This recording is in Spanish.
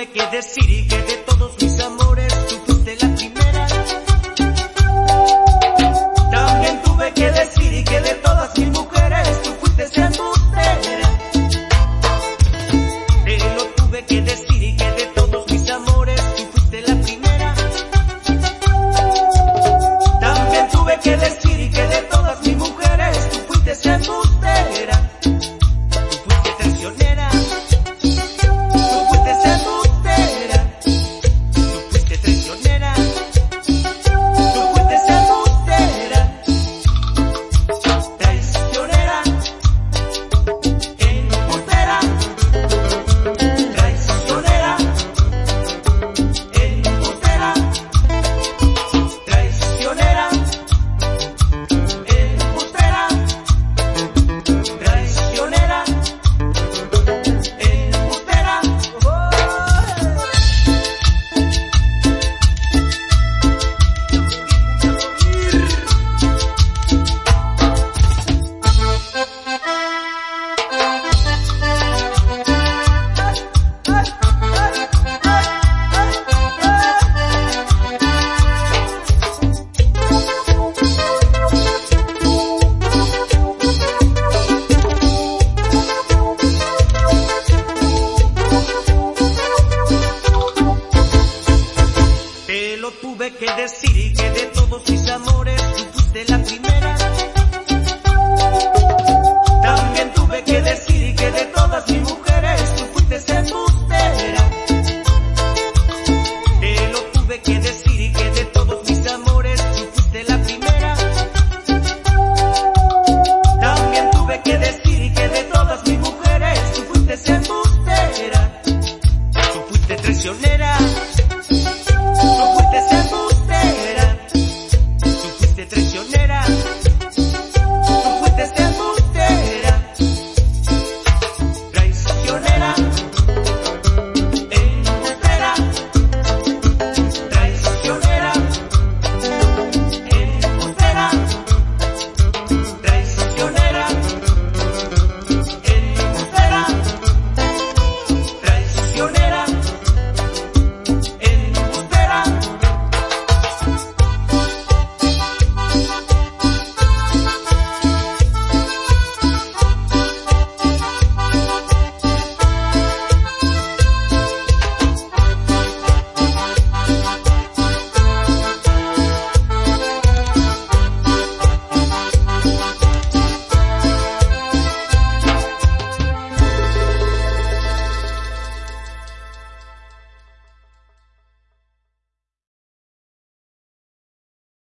tuve que decir y que de tuve que decir que de todos mis